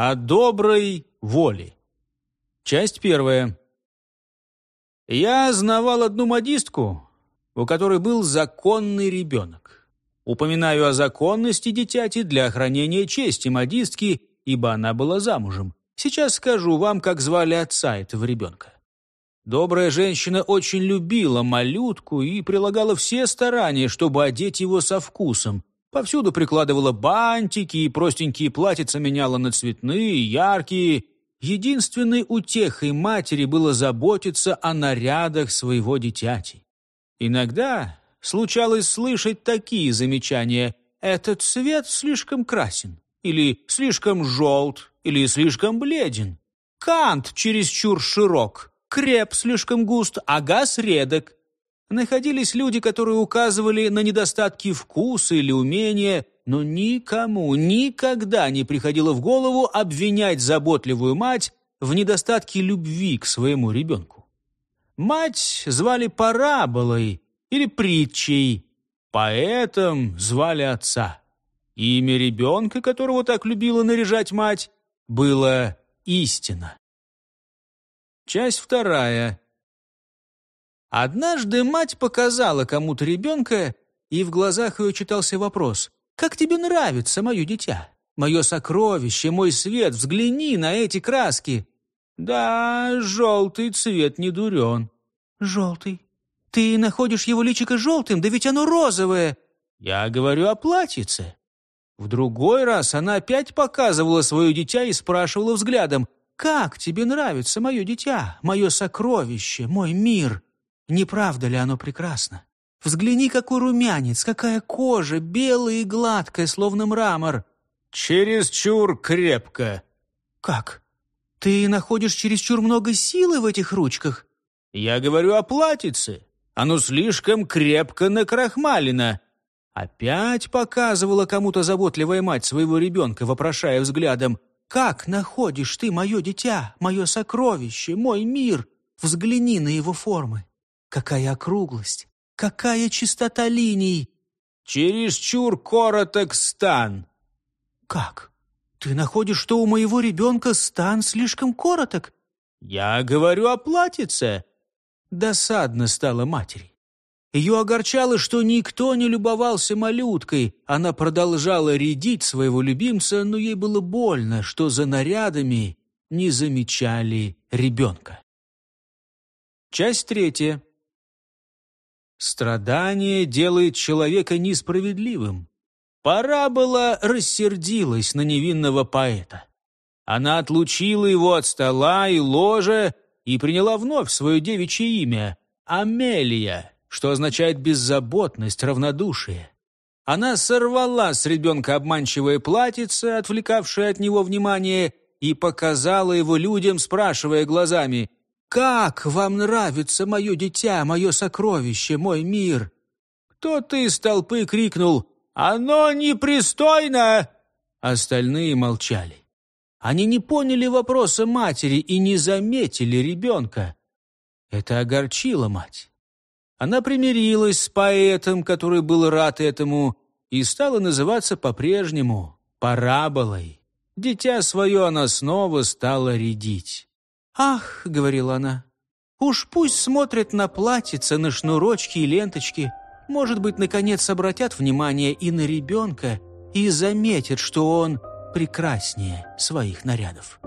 О доброй воле. Часть первая. Я знавал одну модистку, у которой был законный ребенок. Упоминаю о законности дитяти для охранения чести модистки, ибо она была замужем. Сейчас скажу вам, как звали отца этого ребенка. Добрая женщина очень любила малютку и прилагала все старания, чтобы одеть его со вкусом. Повсюду прикладывала бантики и простенькие платьица меняла на цветные, яркие. Единственной утехой матери было заботиться о нарядах своего дитяти. Иногда случалось слышать такие замечания «этот цвет слишком красен» или «слишком желт» или «слишком бледен». «Кант чересчур широк», креп слишком густ, а газ редок. Находились люди, которые указывали на недостатки вкуса или умения, но никому никогда не приходило в голову обвинять заботливую мать в недостатке любви к своему ребенку. Мать звали параболой или притчей, поэтом звали отца. Имя ребенка, которого так любила наряжать мать, было истина. Часть вторая. Однажды мать показала кому-то ребенка, и в глазах ее читался вопрос «Как тебе нравится, мое дитя? Мое сокровище, мой свет, взгляни на эти краски!» «Да, желтый цвет не дурен». «Желтый? Ты находишь его личико желтым? Да ведь оно розовое!» «Я говорю о платьице». В другой раз она опять показывала свое дитя и спрашивала взглядом как тебе нравится мое дитя, мое сокровище, мой мир? Не правда ли оно прекрасно? Взгляни, какой румянец, какая кожа, белая и гладкая, словно мрамор. Чересчур крепко. Как? Ты находишь чересчур много силы в этих ручках? Я говорю о платьице. Оно слишком крепко накрахмалено. Опять показывала кому-то заботливая мать своего ребенка, вопрошая взглядом. Как находишь ты мое дитя, мое сокровище, мой мир? Взгляни на его формы. Какая округлость, какая чистота линий. Чересчур короток стан. Как? Ты находишь, что у моего ребенка стан слишком короток? Я говорю о платьице. Досадно стало матери. Ее огорчало, что никто не любовался малюткой. Она продолжала рядить своего любимца, но ей было больно, что за нарядами не замечали ребенка. Часть третья. Страдание делает человека несправедливым. Пора было рассердилась на невинного поэта. Она отлучила его от стола и ложа и приняла вновь свое девичье имя — Амелия что означает беззаботность, равнодушие. Она сорвала с ребенка обманчивое платьице, отвлекавшее от него внимание, и показала его людям, спрашивая глазами, «Как вам нравится мое дитя, мое сокровище, мой мир?» Кто-то из толпы крикнул «Оно непристойно!» Остальные молчали. Они не поняли вопроса матери и не заметили ребенка. Это огорчило мать. Она примирилась с поэтом, который был рад этому, и стала называться по-прежнему параболой. Дитя свое она снова стала рядить. «Ах», — говорила она, — «уж пусть смотрят на платьица, на шнурочки и ленточки. Может быть, наконец обратят внимание и на ребенка, и заметят, что он прекраснее своих нарядов».